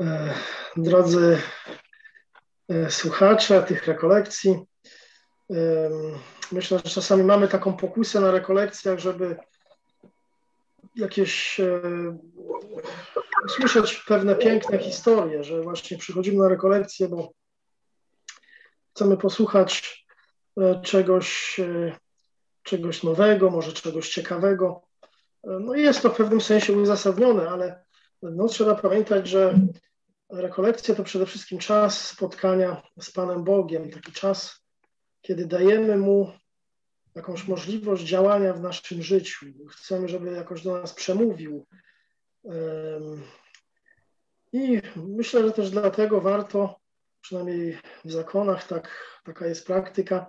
E, drodzy e, słuchacze tych rekolekcji, e, myślę, że czasami mamy taką pokusę na rekolekcjach, żeby jakieś usłyszeć pewne piękne historie, że właśnie przychodzimy na rekolekcje, bo chcemy posłuchać czegoś, czegoś nowego, może czegoś ciekawego. No jest to w pewnym sensie uzasadnione, ale no, trzeba pamiętać, że rekolekcja to przede wszystkim czas spotkania z Panem Bogiem, taki czas, kiedy dajemy Mu jakąś możliwość działania w naszym życiu. Chcemy, żeby jakoś do nas przemówił. I myślę, że też dlatego warto, przynajmniej w zakonach tak, taka jest praktyka,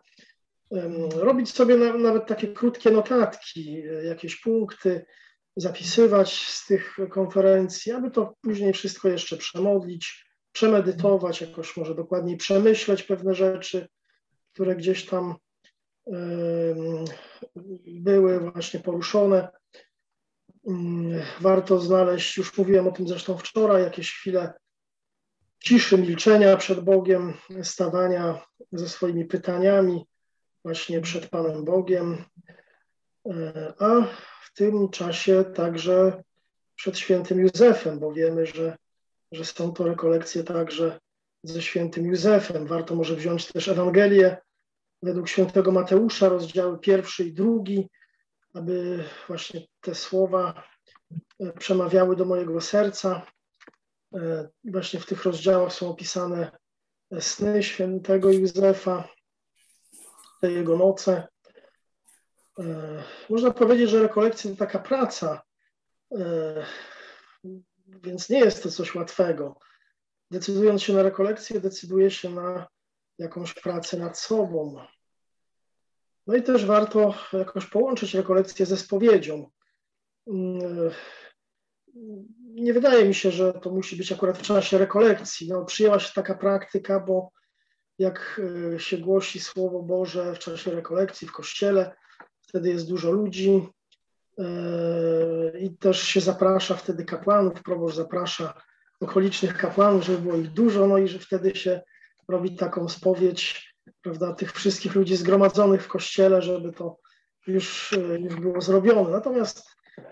robić sobie nawet takie krótkie notatki, jakieś punkty, zapisywać z tych konferencji, aby to później wszystko jeszcze przemodlić, przemedytować, jakoś może dokładniej przemyśleć pewne rzeczy, które gdzieś tam były właśnie poruszone. Warto znaleźć, już mówiłem o tym zresztą wczoraj, jakieś chwile ciszy, milczenia przed Bogiem, stawania ze swoimi pytaniami właśnie przed Panem Bogiem. E, a tym czasie także przed świętym Józefem, bo wiemy, że, że są to rekolekcje także ze świętym Józefem. Warto może wziąć też Ewangelię według świętego Mateusza, rozdziały pierwszy i drugi, aby właśnie te słowa e, przemawiały do mojego serca. E, właśnie w tych rozdziałach są opisane sny świętego Józefa, te jego noce. E, można powiedzieć, że rekolekcja to taka praca, e, więc nie jest to coś łatwego. Decydując się na rekolekcję, decyduje się na jakąś pracę nad sobą. No i też warto jakoś połączyć rekolekcję ze spowiedzią. Mm, nie wydaje mi się, że to musi być akurat w czasie rekolekcji. No, przyjęła się taka praktyka, bo jak e, się głosi Słowo Boże w czasie rekolekcji w kościele, wtedy jest dużo ludzi e, i też się zaprasza wtedy kapłanów, proboszcz zaprasza okolicznych kapłanów, żeby było ich dużo, no i że wtedy się robi taką spowiedź, prawda, tych wszystkich ludzi zgromadzonych w kościele, żeby to już, e, już było zrobione. Natomiast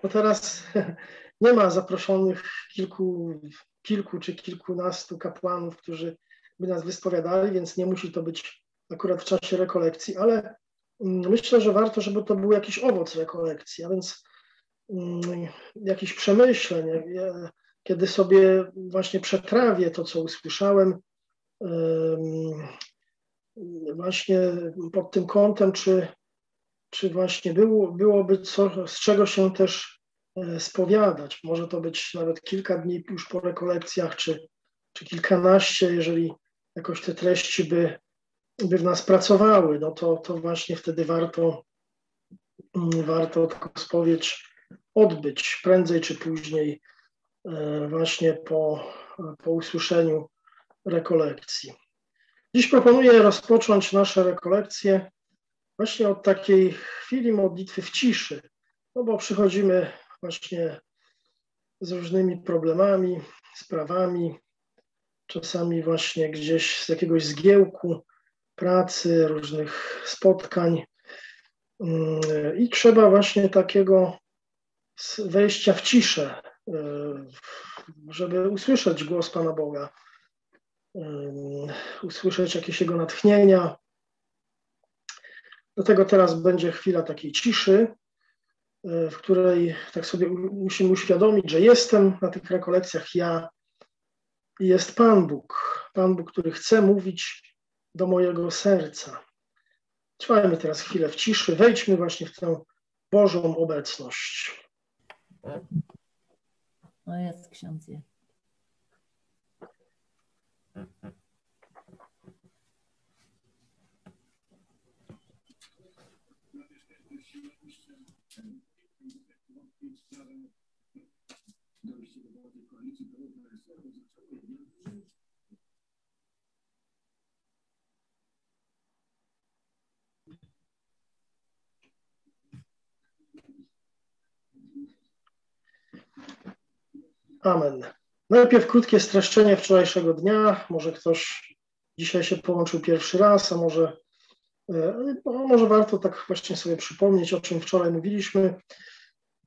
no teraz nie ma zaproszonych kilku, kilku czy kilkunastu kapłanów, którzy by nas wyspowiadali, więc nie musi to być akurat w czasie rekolekcji, ale myślę, że warto, żeby to był jakiś owoc rekolekcji, a więc mm, jakiś przemyśleń, kiedy sobie właśnie przetrawię to, co usłyszałem, właśnie pod tym kątem, czy, czy właśnie było, byłoby co, z czego się też e, spowiadać. Może to być nawet kilka dni już po rekolekcjach, czy, czy kilkanaście, jeżeli jakoś te treści by by w nas pracowały, no to, to właśnie wtedy warto, mm, warto taką spowiedź odbyć prędzej czy później, e, właśnie po, po usłyszeniu rekolekcji. Dziś proponuję rozpocząć nasze rekolekcje właśnie od takiej chwili modlitwy w ciszy, no bo przychodzimy właśnie z różnymi problemami, sprawami, czasami właśnie gdzieś z jakiegoś zgiełku, pracy, różnych spotkań. Mm, I trzeba właśnie takiego wejścia w ciszę, e, żeby usłyszeć głos Pana Boga, usłyszeć jakieś Jego natchnienia. Dlatego teraz będzie chwila takiej ciszy, e, w której tak sobie musimy uświadomić, że jestem na tych rekolekcjach ja i jest Pan Bóg. Pan Bóg, który chce mówić do mojego serca. Trwajmy teraz chwilę w ciszy, wejdźmy właśnie w tę Bożą obecność. No jest ksiądz. Amen. Najpierw krótkie streszczenie wczorajszego dnia. Może ktoś dzisiaj się połączył pierwszy raz, a może, e, może warto tak właśnie sobie przypomnieć, o czym wczoraj mówiliśmy.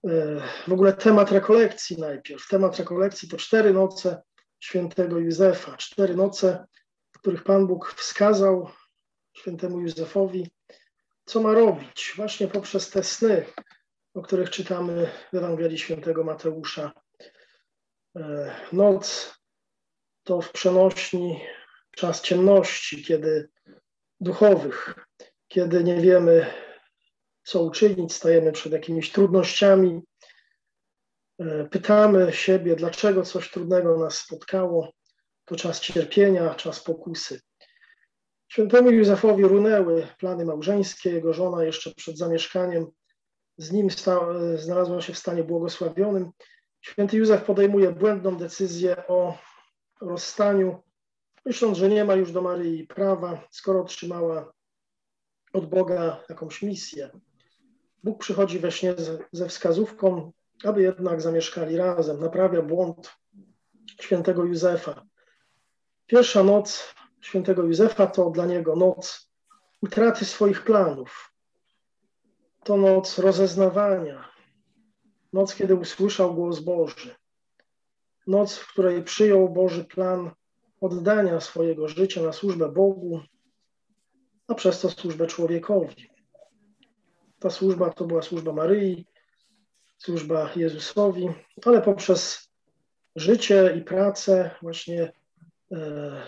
E, w ogóle temat rekolekcji najpierw. Temat rekolekcji to cztery noce świętego Józefa. Cztery noce, w których Pan Bóg wskazał świętemu Józefowi, co ma robić właśnie poprzez te sny, o których czytamy w Ewangelii świętego Mateusza. E, noc to w przenośni czas ciemności, kiedy duchowych, kiedy nie wiemy, co uczynić, stajemy przed jakimiś trudnościami, e, pytamy siebie, dlaczego coś trudnego nas spotkało. To czas cierpienia, czas pokusy. Świętemu Józefowi runęły plany małżeńskie. Jego żona jeszcze przed zamieszkaniem z nim znalazła się w stanie błogosławionym. Święty Józef podejmuje błędną decyzję o rozstaniu, myśląc, że nie ma już do Maryi prawa, skoro otrzymała od Boga jakąś misję. Bóg przychodzi we śnie ze wskazówką, aby jednak zamieszkali razem. Naprawia błąd świętego Józefa. Pierwsza noc świętego Józefa to dla niego noc utraty swoich planów. To noc rozeznawania. Noc, kiedy usłyszał głos Boży. Noc, w której przyjął Boży plan oddania swojego życia na służbę Bogu, a przez to służbę człowiekowi. Ta służba to była służba Maryi, służba Jezusowi, ale poprzez życie i pracę właśnie e,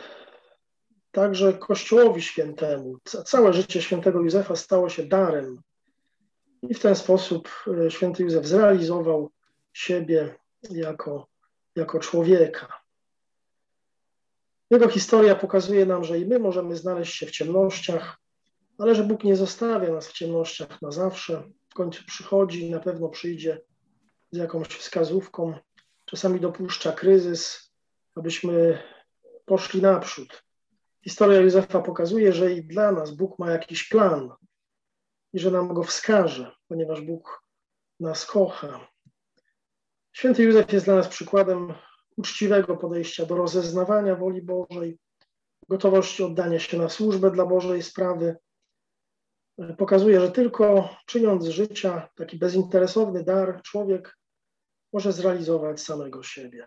także Kościołowi Świętemu. Całe życie świętego Józefa stało się darem. I w ten sposób e, święty Józef zrealizował siebie jako, jako człowieka. Jego historia pokazuje nam, że i my możemy znaleźć się w ciemnościach, ale że Bóg nie zostawia nas w ciemnościach na zawsze. W końcu przychodzi i na pewno przyjdzie z jakąś wskazówką. Czasami dopuszcza kryzys, abyśmy poszli naprzód. Historia Józefa pokazuje, że i dla nas Bóg ma jakiś plan i że nam go wskaże, ponieważ Bóg nas kocha. Święty Józef jest dla nas przykładem uczciwego podejścia do rozeznawania woli Bożej, gotowości oddania się na służbę dla Bożej sprawy. Pokazuje, że tylko czyniąc życia taki bezinteresowny dar, człowiek może zrealizować samego siebie.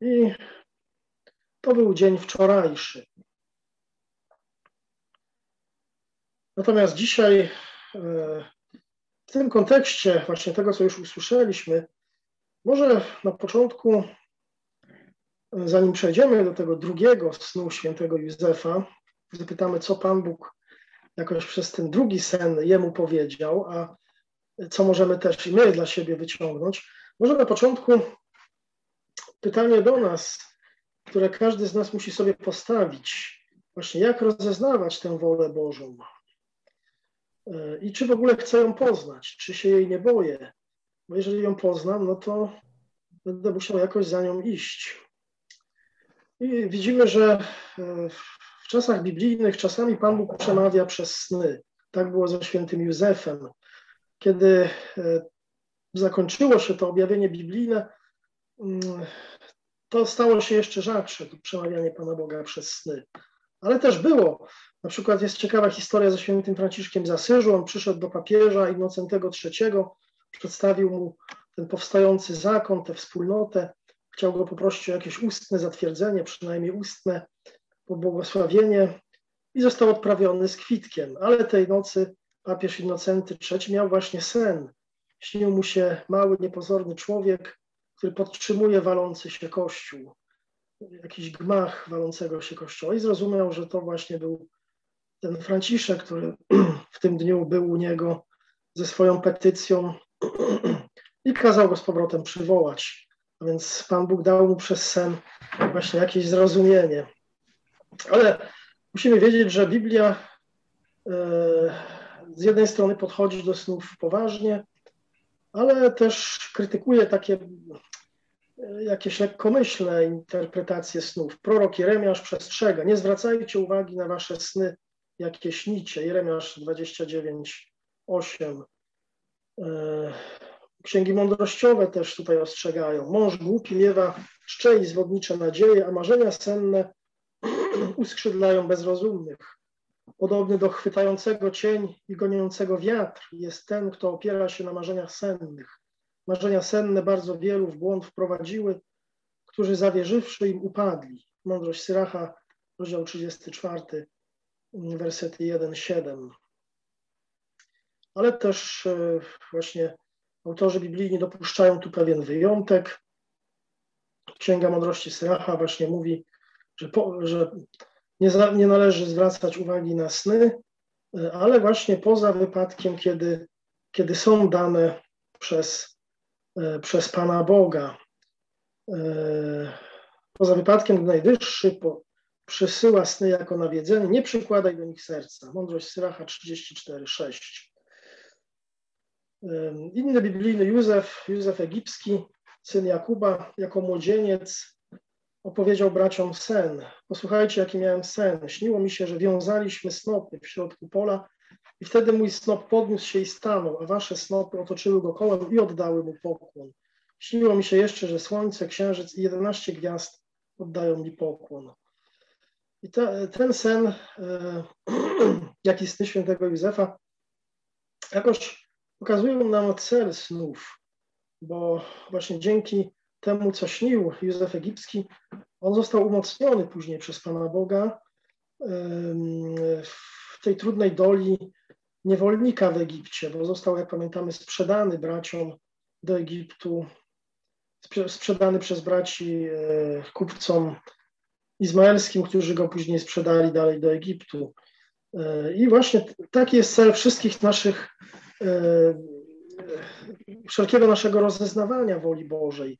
I to był dzień wczorajszy. Natomiast dzisiaj e, w tym kontekście właśnie tego, co już usłyszeliśmy, może na początku, zanim przejdziemy do tego drugiego snu świętego Józefa, zapytamy, co Pan Bóg jakoś przez ten drugi sen jemu powiedział, a co możemy też i my dla siebie wyciągnąć. Może na początku pytanie do nas, które każdy z nas musi sobie postawić. Właśnie jak rozeznawać tę wolę Bożą? E, I czy w ogóle chcę ją poznać? Czy się jej nie boję? Bo jeżeli ją poznam, no to będę musiał jakoś za nią iść. I widzimy, że e, w czasach biblijnych czasami Pan Bóg przemawia przez sny. Tak było ze świętym Józefem. Kiedy e, zakończyło się to objawienie biblijne, mm, to stało się jeszcze rzadsze, to przemawianie Pana Boga przez sny. Ale też było. Na przykład jest ciekawa historia ze świętym Franciszkiem z Asyżu. On przyszedł do papieża Innocentego III, przedstawił mu ten powstający zakon, tę wspólnotę. Chciał go poprosić o jakieś ustne zatwierdzenie, przynajmniej ustne pobłogosławienie i został odprawiony z kwitkiem. Ale tej nocy papież Innocenty III miał właśnie sen. Śnił mu się mały, niepozorny człowiek, który podtrzymuje walący się kościół, jakiś gmach walącego się kościoła i zrozumiał, że to właśnie był ten Franciszek, który w tym dniu był u niego ze swoją petycją i kazał go z powrotem przywołać. A więc Pan Bóg dał mu przez sen właśnie jakieś zrozumienie. Ale musimy wiedzieć, że Biblia e, z jednej strony podchodzi do snów poważnie, ale też krytykuje takie jakieś lekkomyślne interpretacje snów. Prorok Jeremiasz przestrzega, nie zwracajcie uwagi na wasze sny, jakie śnicie. Jeremiasz 29, 8. E, Księgi mądrościowe też tutaj ostrzegają. Mąż głupi miewa szczęść zwodnicze nadzieje, a marzenia senne uskrzydlają bezrozumnych. Podobny do chwytającego cień i goniącego wiatr jest ten, kto opiera się na marzeniach sennych. Marzenia senne bardzo wielu w błąd wprowadziły, którzy zawierzywszy im upadli. Mądrość Syracha, rozdział 34, wersety 1-7. Ale też e, właśnie autorzy biblijni dopuszczają tu pewien wyjątek. Księga Mądrości Syracha właśnie mówi, że, po, że nie, za, nie należy zwracać uwagi na sny, e, ale właśnie poza wypadkiem, kiedy, kiedy są dane przez, e, przez Pana Boga. Poza wypadkiem, gdy Najwyższy po, przysyła sny jako nawiedzenie, nie przykładaj do nich serca. Mądrość Syracha 34,6. Inny biblijny Józef, Józef Egipski, syn Jakuba, jako młodzieniec opowiedział braciom sen. Posłuchajcie, jaki miałem sen. Śniło mi się, że wiązaliśmy snopy w środku pola i wtedy mój snop podniósł się i stanął, a wasze snopy otoczyły go kołem i oddały mu pokłon. Śniło mi się jeszcze, że słońce, księżyc i jedenaście gwiazd oddają mi pokłon. I te, ten sen, e, jaki sny świętego Józefa, jakoś pokazują nam cel snów, bo właśnie dzięki temu, co śnił Józef Egipski, on został umocniony później przez Pana Boga w tej trudnej doli niewolnika w Egipcie, bo został, jak pamiętamy, sprzedany braciom do Egiptu, sprzedany przez braci e, kupcom izmaelskim, którzy go później sprzedali dalej do Egiptu. E, I właśnie taki jest cel wszystkich naszych, e, wszelkiego naszego rozeznawania woli Bożej.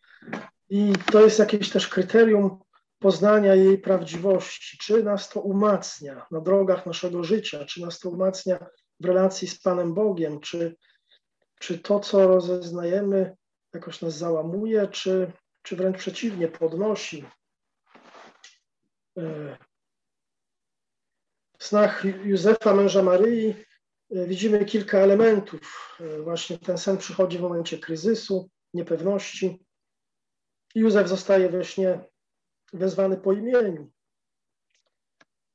I to jest jakieś też kryterium poznania jej prawdziwości. Czy nas to umacnia na drogach naszego życia, czy nas to umacnia w relacji z Panem Bogiem, czy, czy to, co rozeznajemy, jakoś nas załamuje, czy, czy wręcz przeciwnie, podnosi. W snach Józefa, męża Maryi, e, widzimy kilka elementów. E, właśnie ten sen przychodzi w momencie kryzysu, niepewności. Józef zostaje we śnie wezwany po imieniu.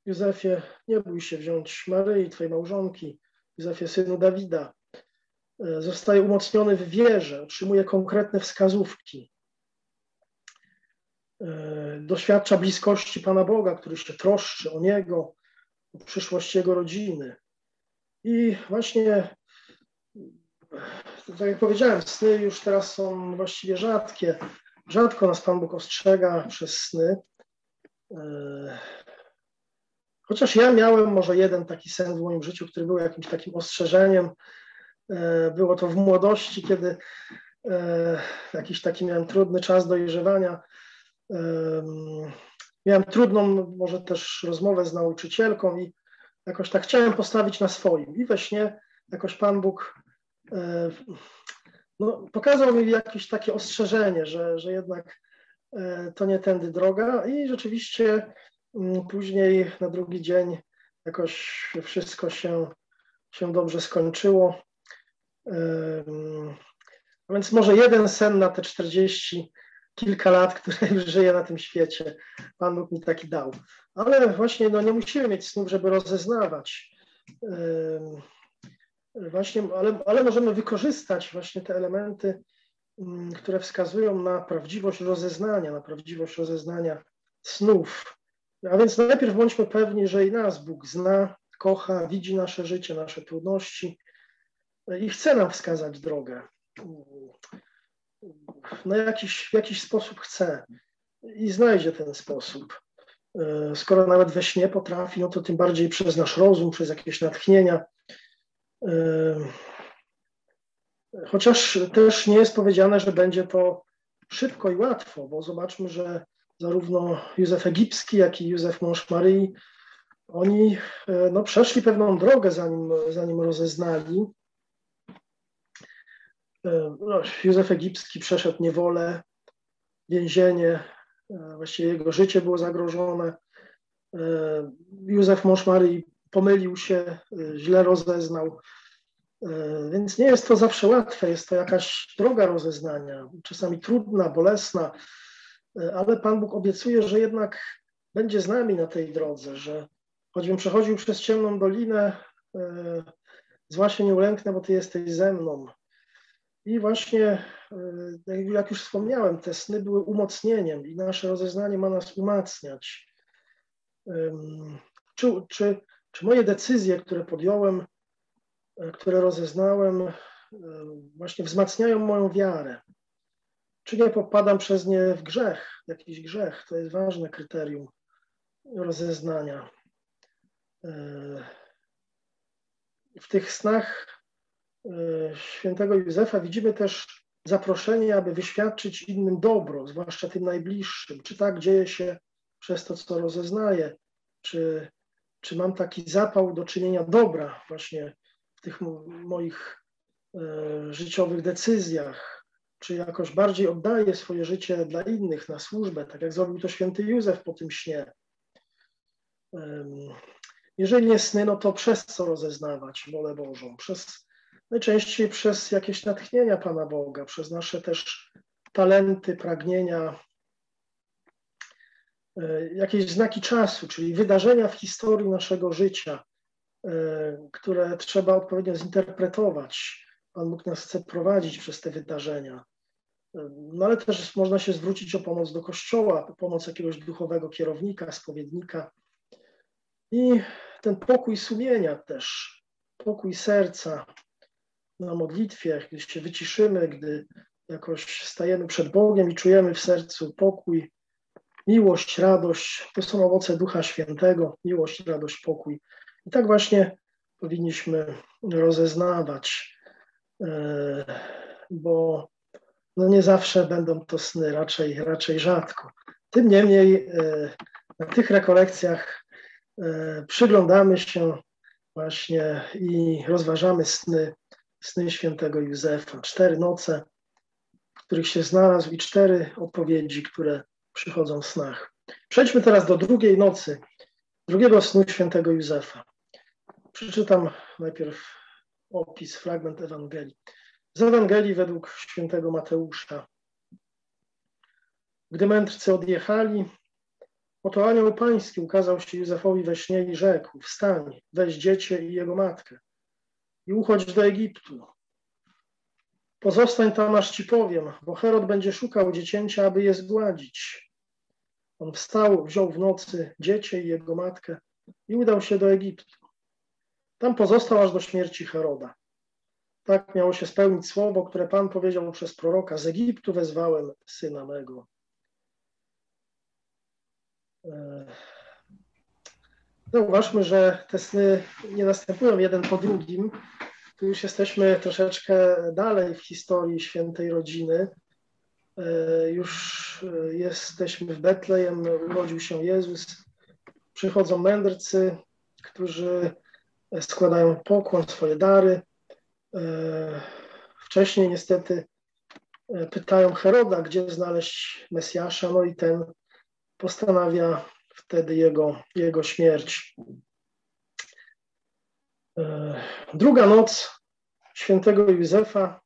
Józefie, nie bój się wziąć Maryi, twojej małżonki, Józefie, synu Dawida. E, zostaje umocniony w wierze, otrzymuje konkretne wskazówki. E, doświadcza bliskości Pana Boga, który się troszczy o niego, o przyszłość jego rodziny. I właśnie, tak jak powiedziałem, sny już teraz są właściwie rzadkie. Rzadko nas Pan Bóg ostrzega przez sny. E, chociaż ja miałem może jeden taki sen w moim życiu, który był jakimś takim ostrzeżeniem. E, było to w młodości, kiedy jakiś taki miałem trudny czas dojrzewania miałem trudną może też rozmowę z nauczycielką i jakoś tak chciałem postawić na swoim. I we śnie jakoś Pan Bóg e, no, pokazał mi jakieś takie ostrzeżenie, że, że jednak e, to nie tędy droga i rzeczywiście mm, później na drugi dzień jakoś wszystko się, się dobrze skończyło. Więc może jeden sen na te 40 kilka lat, które już żyję na tym świecie. Pan Bóg mi taki dał. Ale właśnie no, nie musimy mieć snów, żeby rozeznawać. Właśnie, ale, ale możemy wykorzystać właśnie te elementy, które wskazują na prawdziwość rozeznania, na prawdziwość rozeznania snów. A więc najpierw bądźmy pewni, że i nas Bóg zna, kocha, widzi nasze życie, nasze trudności i chce nam wskazać drogę no jakiś, w jakiś sposób chce i znajdzie ten sposób. E, skoro nawet we śnie potrafi, no to tym bardziej przez nasz rozum, przez jakieś natchnienia. E, chociaż też nie jest powiedziane, że będzie to szybko i łatwo, bo zobaczmy, że zarówno Józef Egipski, jak i Józef mąż Maryi, oni e, no, przeszli pewną drogę, zanim, zanim rozeznali no, Józef Egipski przeszedł niewolę, więzienie, e, właściwie jego życie było zagrożone. E, Józef mąż Maryi pomylił się, źle rozeznał. Więc nie jest to zawsze łatwe, jest to jakaś droga rozeznania, czasami trudna, bolesna, ale Pan Bóg obiecuje, że jednak będzie z nami na tej drodze, że choćbym przechodził przez ciemną dolinę, zła się nie ulęknę, bo Ty jesteś ze mną. I właśnie, jak już wspomniałem, te sny były umocnieniem i nasze rozeznanie ma nas umacniać. Czy, czy, czy moje decyzje, które podjąłem, e, które rozeznałem, e, właśnie wzmacniają moją wiarę? Czy nie popadam przez nie w grzech, jakiś grzech? To jest ważne kryterium rozeznania. E, w tych snach świętego Józefa widzimy też zaproszenie, aby wyświadczyć innym dobro, zwłaszcza tym najbliższym. Czy tak dzieje się przez to, co rozeznaję? Czy czy mam taki zapał do czynienia dobra właśnie w tych moich e, życiowych decyzjach, czy jakoś bardziej oddaję swoje życie dla innych na służbę, tak jak zrobił to święty Józef po tym śnie. Jeżeli nie sny, no to przez co rozeznawać wolę Bożą? Przez, najczęściej przez jakieś natchnienia Pana Boga, przez nasze też talenty, pragnienia, E, jakieś znaki czasu, czyli wydarzenia w historii naszego życia, e, które trzeba odpowiednio zinterpretować. Pan Bóg nas chce prowadzić przez te wydarzenia. E, no ale też można się zwrócić o pomoc do Kościoła, pomoc jakiegoś duchowego kierownika, spowiednika. I ten pokój sumienia też, pokój serca na modlitwie, gdy się wyciszymy, gdy jakoś stajemy przed Bogiem i czujemy w sercu pokój, miłość, radość, to są owoce Ducha Świętego, miłość, radość, pokój. I tak właśnie powinniśmy rozeznawać, e, bo no nie zawsze będą to sny, raczej, raczej rzadko. Tym niemniej e, na tych rekolekcjach e, przyglądamy się właśnie i rozważamy sny, sny świętego Józefa. Cztery noce, w których się znalazł i cztery odpowiedzi, które przychodzą w snach. Przejdźmy teraz do drugiej nocy, drugiego snu świętego Józefa. Przeczytam najpierw opis, fragment Ewangelii. Z Ewangelii według świętego Mateusza. Gdy mędrcy odjechali, oto anioł pański ukazał się Józefowi we śnie i rzekł, wstań, weź dziecię i jego matkę i uchodź do Egiptu, Pozostań tam, aż ci powiem, bo Herod będzie szukał dziecięcia, aby je zgładzić. On wstał, wziął w nocy dziecię i jego matkę i udał się do Egiptu. Tam pozostał aż do śmierci Heroda. Tak miało się spełnić słowo, które Pan powiedział przez proroka: Z Egiptu wezwałem syna mego. E, zauważmy, że te sny nie następują jeden po drugim, tu już jesteśmy troszeczkę dalej w historii świętej rodziny. E, już e, jesteśmy w Betlejem, urodził się Jezus. Przychodzą mędrcy, którzy składają pokłon, swoje dary. E, wcześniej niestety pytają Heroda, gdzie znaleźć Mesjasza, no i ten postanawia wtedy jego, jego śmierć. E, druga noc świętego Józefa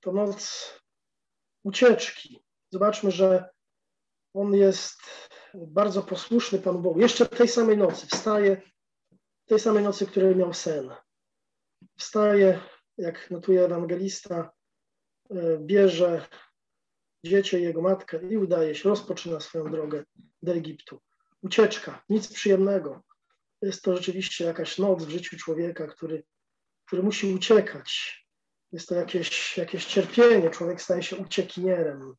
to noc ucieczki. Zobaczmy, że on jest bardzo posłuszny Panu Bogu. Jeszcze tej samej nocy wstaje, tej samej nocy, której miał sen. Wstaje, jak notuje ewangelista, e, bierze dziecię i jego matkę i udaje się, rozpoczyna swoją drogę do Egiptu. Ucieczka, nic przyjemnego jest to rzeczywiście jakaś noc w życiu człowieka, który, który musi uciekać. Jest to jakieś, jakieś cierpienie, człowiek staje się uciekinierem.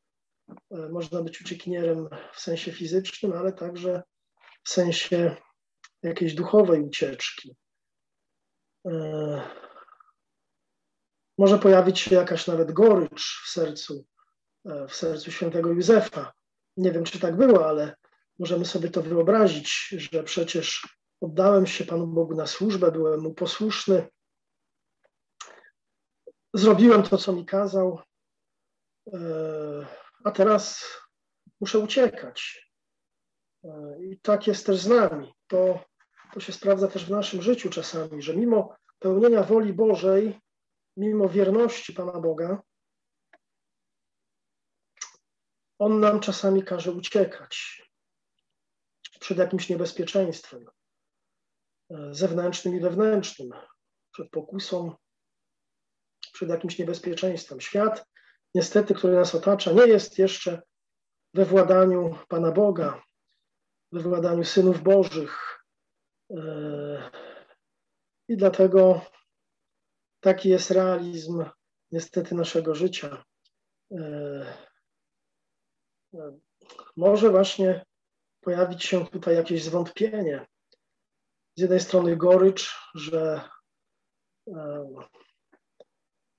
E, można być uciekinierem w sensie fizycznym, ale także w sensie jakiejś duchowej ucieczki. E, może pojawić się jakaś nawet gorycz w sercu, e, w sercu świętego Józefa. Nie wiem, czy tak było, ale możemy sobie to wyobrazić, że przecież Oddałem się Panu Bogu na służbę, byłem Mu posłuszny. Zrobiłem to, co mi kazał, e, a teraz muszę uciekać. E, I tak jest też z nami. To, to się sprawdza też w naszym życiu czasami, że mimo pełnienia woli Bożej, mimo wierności Pana Boga, On nam czasami każe uciekać przed jakimś niebezpieczeństwem e, zewnętrznym i wewnętrznym, przed pokusą, przed jakimś niebezpieczeństwem. Świat, niestety, który nas otacza, nie jest jeszcze we władaniu Pana Boga, we władaniu synów Bożych. E, I dlatego taki jest realizm niestety naszego życia. E, może właśnie pojawić się tutaj jakieś zwątpienie. Z jednej strony gorycz, że e,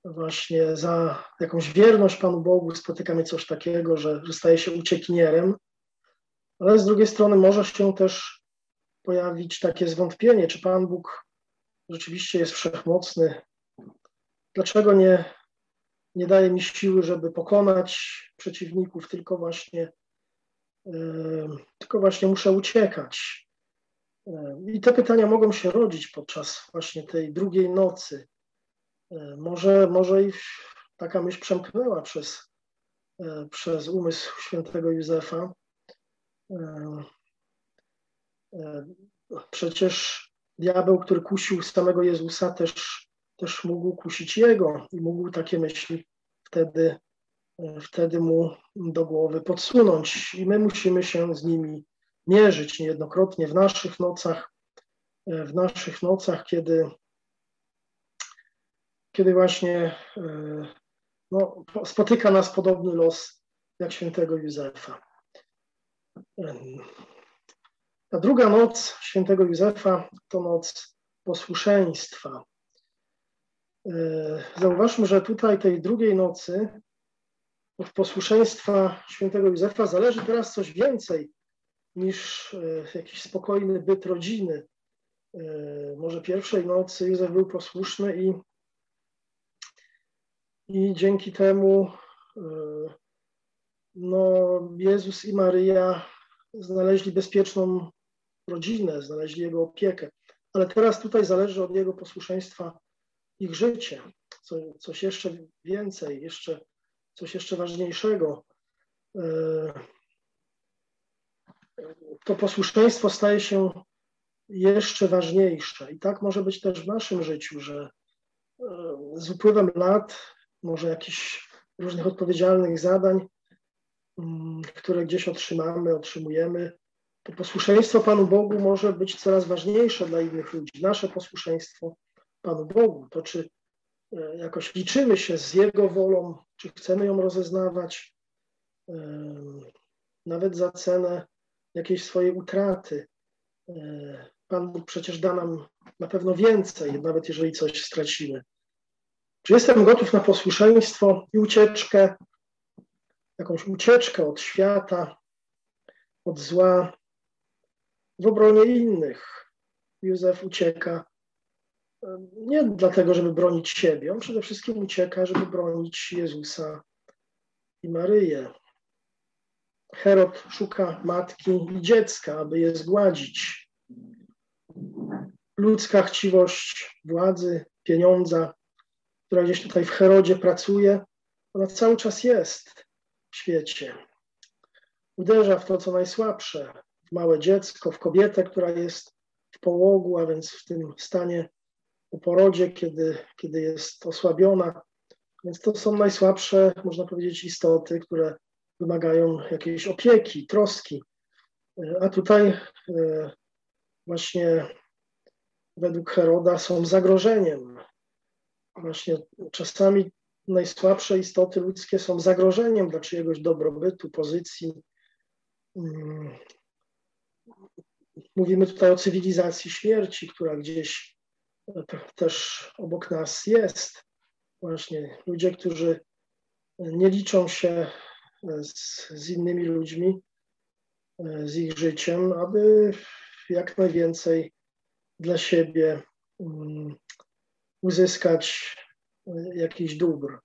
właśnie za jakąś wierność Panu Bogu spotykamy coś takiego, że, że staje się uciekinierem, ale z drugiej strony może się też pojawić takie zwątpienie, czy Pan Bóg rzeczywiście jest wszechmocny. Dlaczego nie, nie daje mi siły, żeby pokonać przeciwników, tylko właśnie, tylko właśnie muszę uciekać. I te pytania mogą się rodzić podczas właśnie tej drugiej nocy. Może, może i taka myśl przemknęła przez, przez umysł świętego Józefa. Przecież diabeł, który kusił samego Jezusa, też, też mógł kusić jego i mógł takie myśli wtedy, wtedy mu do głowy podsunąć. I my musimy się z nimi mierzyć niejednokrotnie w naszych nocach, w naszych nocach, kiedy, kiedy właśnie no, spotyka nas podobny los jak świętego Józefa. Ta druga noc świętego Józefa to noc posłuszeństwa. E, zauważmy, że tutaj tej drugiej nocy od posłuszeństwa świętego Józefa zależy teraz coś więcej niż e, jakiś spokojny byt rodziny. E, może pierwszej nocy Józef był posłuszny i, i dzięki temu no, Jezus i Maryja znaleźli bezpieczną rodzinę, znaleźli jego opiekę. Ale teraz tutaj zależy od jego posłuszeństwa ich życie. Co, coś jeszcze więcej, jeszcze, coś jeszcze ważniejszego. E, to posłuszeństwo staje się jeszcze ważniejsze. I tak może być też w naszym życiu, że e, z upływem lat, może jakichś różnych odpowiedzialnych zadań, mm, które gdzieś otrzymamy, otrzymujemy, to posłuszeństwo Panu Bogu może być coraz ważniejsze dla innych ludzi. Nasze posłuszeństwo Panu Bogu, to czy jakoś liczymy się z Jego wolą, czy chcemy ją rozeznawać, e, nawet za cenę jakiejś swojej utraty. E, Pan Bóg przecież da nam na pewno więcej, nawet jeżeli coś stracimy. Czy jestem gotów na posłuszeństwo i ucieczkę, jakąś ucieczkę od świata, od zła, w obronie innych. Józef ucieka nie dlatego, żeby bronić siebie, on przede wszystkim ucieka, żeby bronić Jezusa i Maryję. Herod szuka matki i dziecka, aby je zgładzić. Ludzka chciwość władzy, pieniądza, która gdzieś tutaj w Herodzie pracuje, ona cały czas jest w świecie. Uderza w to, co najsłabsze, w małe dziecko, w kobietę, która jest w połogu, a więc w tym stanie po porodzie, kiedy, kiedy jest osłabiona. Więc to są najsłabsze, można powiedzieć, istoty, które wymagają jakiejś opieki, troski. A tutaj e, właśnie według Heroda są zagrożeniem. Właśnie czasami najsłabsze istoty ludzkie są zagrożeniem dla czyjegoś dobrobytu, pozycji, mm, Mówimy tutaj o cywilizacji śmierci, która gdzieś też obok nas jest. Właśnie ludzie, którzy nie liczą się z, z innymi ludźmi, z ich życiem, aby jak najwięcej dla siebie um, uzyskać jakiś dóbr.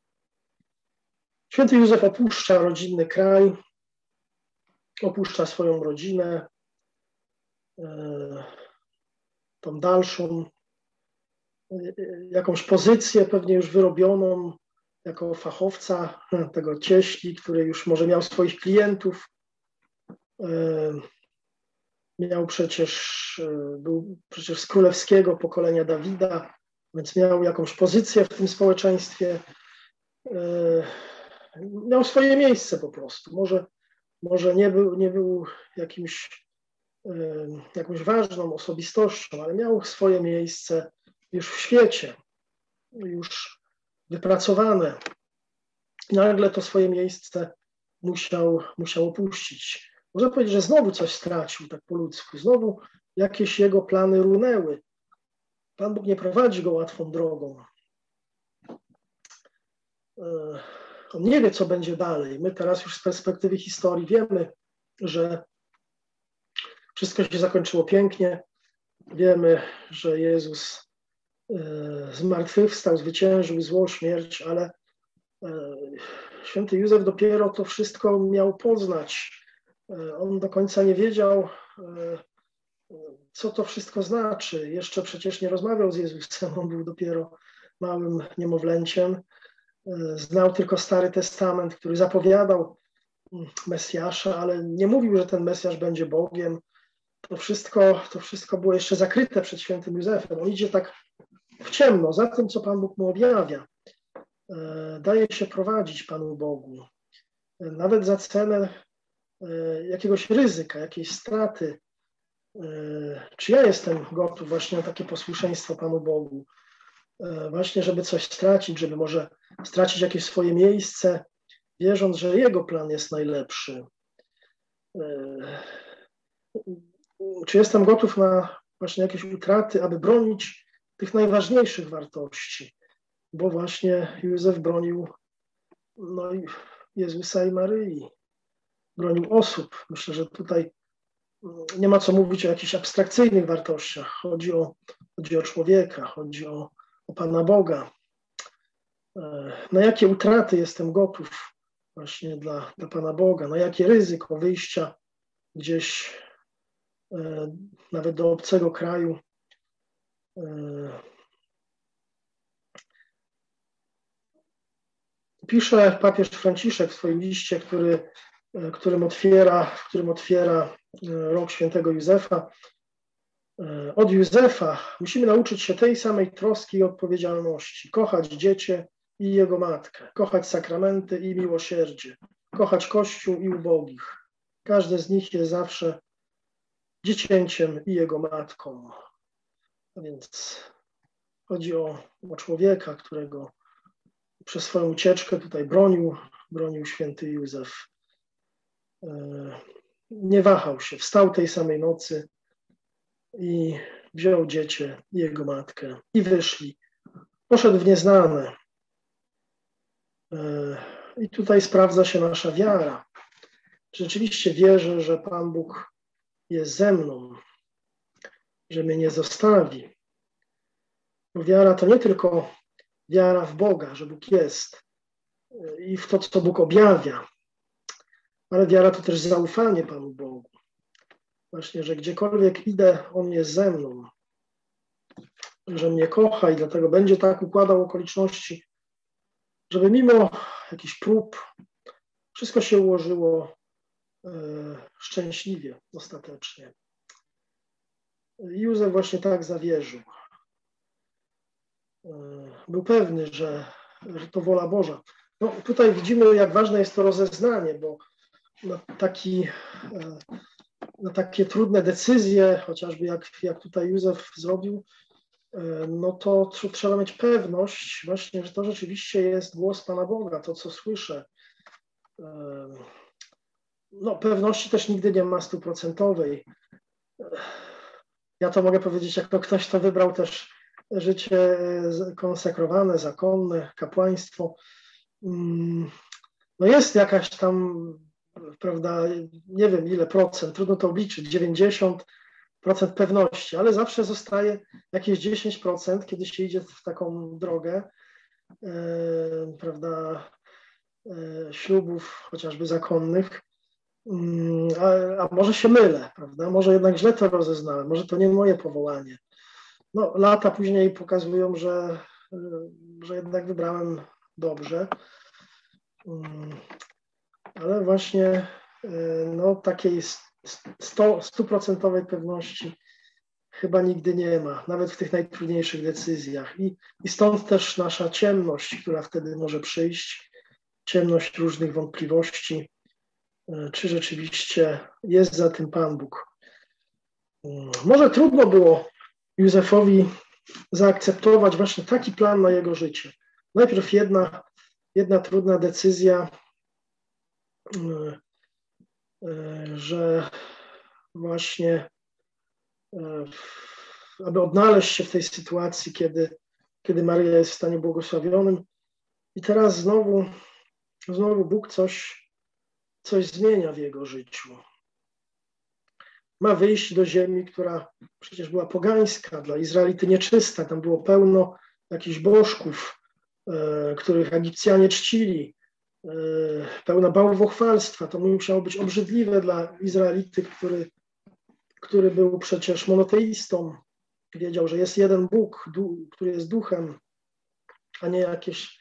Święty Józef opuszcza rodzinny kraj, opuszcza swoją rodzinę, E, tą dalszą, jakąś pozycję pewnie już wyrobioną jako fachowca tego cieśli, który już może miał swoich klientów. Miał przecież, był przecież z królewskiego pokolenia Dawida, więc miał jakąś pozycję w tym społeczeństwie. Miał swoje miejsce po prostu. Może, może nie, był, nie był jakimś, jakąś ważną osobistością, ale miał swoje miejsce już w świecie, już wypracowane. Nagle to swoje miejsce musiał, musiał opuścić. Można powiedzieć, że znowu coś stracił, tak po ludzku. Znowu jakieś jego plany runęły. Pan Bóg nie prowadzi go łatwą drogą. E, on nie wie, co będzie dalej. My teraz już z perspektywy historii wiemy, że wszystko się zakończyło pięknie. Wiemy, że Jezus zmartwychwstał, zwyciężył zło, śmierć, ale e, święty Józef dopiero to wszystko miał poznać. On do końca nie wiedział, co to wszystko znaczy. Jeszcze przecież nie rozmawiał z Jezusem, on był dopiero małym niemowlęciem. Znał tylko Stary Testament, który zapowiadał Mesjasza, ale nie mówił, że ten Mesjasz będzie Bogiem. To wszystko, to wszystko było jeszcze zakryte przed świętym Józefem. On idzie tak w ciemno, za tym, co Pan Bóg mu objawia. Daje się prowadzić Panu Bogu. Nawet za cenę e, jakiegoś ryzyka, jakiejś straty, E, czy ja jestem gotów właśnie na takie posłuszeństwo Panu Bogu? E, właśnie, żeby coś stracić, żeby może stracić jakieś swoje miejsce, wierząc, że Jego plan jest najlepszy. E, czy jestem gotów na właśnie jakieś utraty, aby bronić tych najważniejszych wartości? Bo właśnie Józef bronił no, Jezusa i Maryi, bronił osób. Myślę, że tutaj nie ma co mówić o jakichś abstrakcyjnych wartościach. Chodzi o, chodzi o człowieka, chodzi o, o Pana Boga. E, na jakie utraty jestem gotów właśnie dla, dla Pana Boga, na jakie ryzyko wyjścia gdzieś e, nawet do obcego kraju. E, pisze papież Franciszek w swoim liście, który, którym otwiera, którym otwiera rok świętego Józefa. E, od Józefa musimy nauczyć się tej samej troski i odpowiedzialności, kochać dziecię i jego matkę, kochać sakramenty i miłosierdzie, kochać Kościół i ubogich. Każde z nich jest zawsze dziecięciem i jego matką. Więc chodzi o, o człowieka, którego przez swoją ucieczkę tutaj bronił, bronił święty Józef. E, nie wahał się, wstał tej samej nocy i wziął dziecię jego matkę i wyszli. Poszedł w nieznane. E, I tutaj sprawdza się nasza wiara. Rzeczywiście wierzę, że Pan Bóg jest ze mną, że mnie nie zostawi. Bo wiara to nie tylko wiara w Boga, że Bóg jest e, i w to, co Bóg objawia, ale wiara to też zaufanie Panu Bogu. Właśnie, że gdziekolwiek idę, On jest ze mną, że mnie kocha i dlatego będzie tak układał okoliczności, żeby mimo jakichś prób wszystko się ułożyło e, szczęśliwie ostatecznie. Józef właśnie tak zawierzył. E, był pewny, że, że to wola Boża. No, tutaj widzimy, jak ważne jest to rozeznanie, bo na, taki, e, na takie trudne decyzje, chociażby jak, jak tutaj Józef zrobił, e, no to trzeba mieć pewność właśnie, że to rzeczywiście jest głos Pana Boga, to co słyszę. No pewności też nigdy nie ma stuprocentowej. Ja to mogę powiedzieć jako ktoś, kto wybrał też życie konsekrowane, zakonne, kapłaństwo. Mm, no jest jakaś tam prawda, nie wiem ile procent, trudno to obliczyć, 90 procent pewności, ale zawsze zostaje jakieś 10%, kiedy się idzie w taką drogę, e, prawda, e, ślubów chociażby zakonnych, a, a, może się mylę, prawda, może jednak źle to rozeznałem, może to nie moje powołanie. No, lata później pokazują, że, że jednak wybrałem dobrze. Mm, ale właśnie no, takiej stuprocentowej pewności chyba nigdy nie ma, nawet w tych najtrudniejszych decyzjach. I, I stąd też nasza ciemność, która wtedy może przyjść, ciemność różnych wątpliwości, czy rzeczywiście jest za tym Pan Bóg. Mm, może trudno było Józefowi zaakceptować właśnie taki plan na jego życie. Najpierw jedna, jedna trudna decyzja, e, e, że właśnie aby odnaleźć się w tej sytuacji, kiedy, kiedy Maryja jest w stanie błogosławionym. I teraz znowu, znowu Bóg coś, coś zmienia w jego życiu. Ma wyjść do ziemi, która przecież była pogańska, dla Izraelity nieczysta. Tam było pełno jakichś bożków, e, których Egipcjanie czcili, e, pełna bałwochwalstwa. To musiało być obrzydliwe dla Izraelity, który który był przecież monoteistą, wiedział, że jest jeden Bóg, który jest duchem, a nie jakieś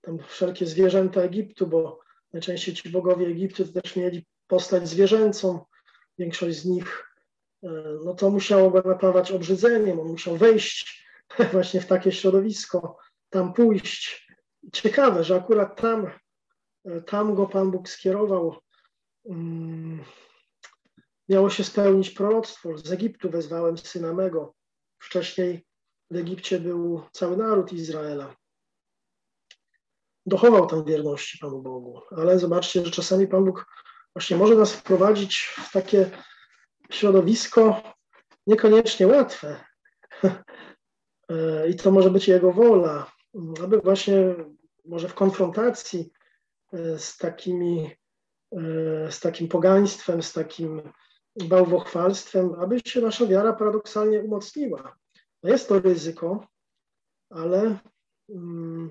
tam wszelkie zwierzęta Egiptu, bo najczęściej ci bogowie Egiptu też mieli postać zwierzęcą, większość z nich, e, no to musiało go napawać obrzydzeniem, on musiał wejść właśnie w takie środowisko, tam pójść. Ciekawe, że akurat tam, e, tam go Pan Bóg skierował. Mm, miało się spełnić proroctwo. Z Egiptu wezwałem syna mego. Wcześniej w Egipcie był cały naród Izraela. Dochował tam wierności Panu Bogu, ale zobaczcie, że czasami Pan Bóg właśnie może nas wprowadzić w takie środowisko niekoniecznie łatwe. I to może być Jego wola, aby właśnie może w konfrontacji z takimi, z takim pogaństwem, z takim bałwochwalstwem, aby się nasza wiara paradoksalnie umocniła. No jest to ryzyko, ale mm,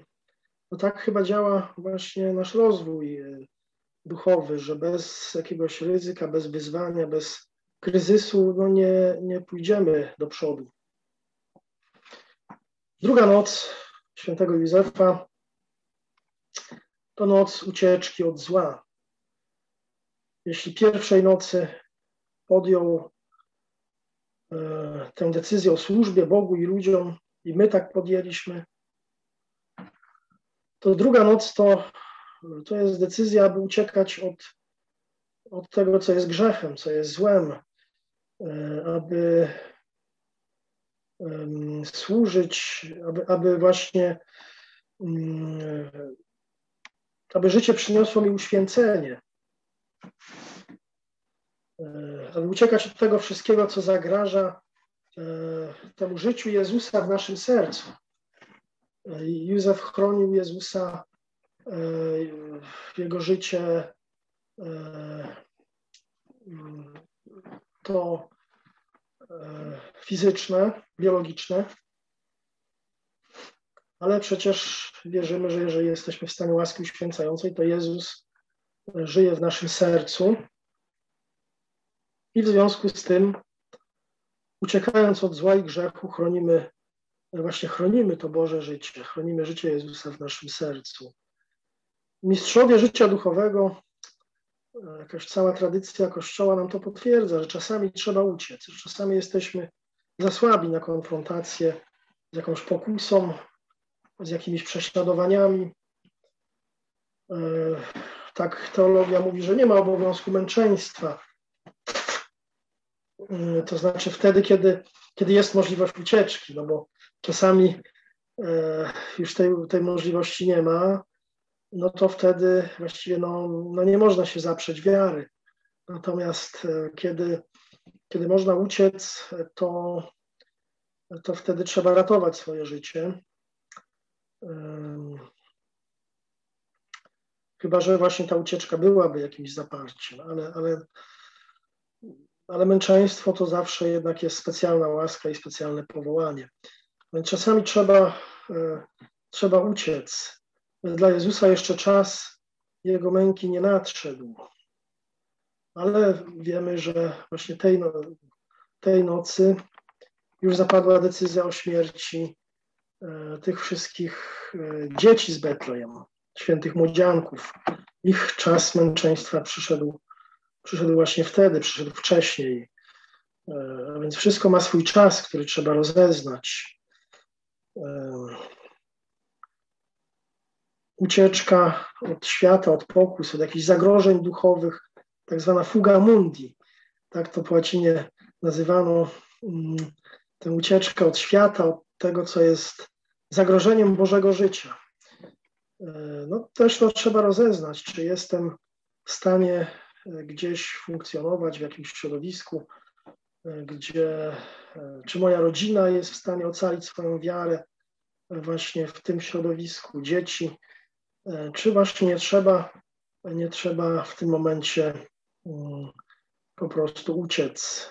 no tak chyba działa właśnie nasz rozwój e, duchowy, że bez jakiegoś ryzyka, bez wyzwania, bez kryzysu no nie, nie pójdziemy do przodu. Druga noc świętego Józefa to noc ucieczki od zła. Jeśli pierwszej nocy podjął e, tę decyzję o służbie Bogu i ludziom, i my tak podjęliśmy, to druga noc to, to jest decyzja, aby uciekać od, od tego, co jest grzechem, co jest złem, e, aby służyć, aby, aby właśnie mm, aby życie przyniosło mi uświęcenie. E, aby uciekać od tego wszystkiego, co zagraża e, temu życiu Jezusa w naszym sercu. E, Józef chronił Jezusa, jego życie to fizyczne, biologiczne, ale przecież wierzymy, że jeżeli jesteśmy w stanie łaski uświęcającej, to Jezus żyje w naszym sercu. I w związku z tym, uciekając od zła i grzechu, chronimy, właśnie chronimy to Boże życie, chronimy życie Jezusa w naszym sercu. Mistrzowie życia duchowego, jakaś cała tradycja Kościoła nam to potwierdza, że czasami trzeba uciec, że czasami jesteśmy za słabi na konfrontację z jakąś pokusą, z jakimiś prześladowaniami. E, tak teologia mówi, że nie ma obowiązku męczeństwa, Y, to znaczy wtedy, kiedy, kiedy jest możliwość ucieczki, no bo czasami e, już tej, tej możliwości nie ma, no to wtedy właściwie no, no nie można się zaprzeć wiary. Natomiast e, kiedy, kiedy można uciec, to, to wtedy trzeba ratować swoje życie. Chyba, że właśnie ta ucieczka byłaby jakimś zaparciem, ale, ale ale męczeństwo to zawsze jednak jest specjalna łaska i specjalne powołanie. Czasami trzeba, e, trzeba uciec. Dla Jezusa jeszcze czas Jego męki nie nadszedł. Ale wiemy, że właśnie tej, no, tej nocy już zapadła decyzja o śmierci tych wszystkich dzieci z Betlejem, świętych młodzianków. Ich czas męczeństwa przyszedł, przyszedł właśnie wtedy, przyszedł wcześniej. A więc wszystko ma swój czas, który trzeba rozeznać ucieczka od świata, od pokus, od jakichś zagrożeń duchowych, tak zwana fuga mundi. Tak to po łacinie nazywano tę ucieczkę od świata, od tego, co jest zagrożeniem Bożego życia. E, no też to trzeba rozeznać, czy jestem w stanie e, gdzieś funkcjonować w jakimś środowisku, e, gdzie, czy moja rodzina jest w stanie ocalić swoją wiarę właśnie w tym środowisku, dzieci, E, czy właśnie nie trzeba, nie trzeba w tym momencie mm, po prostu uciec,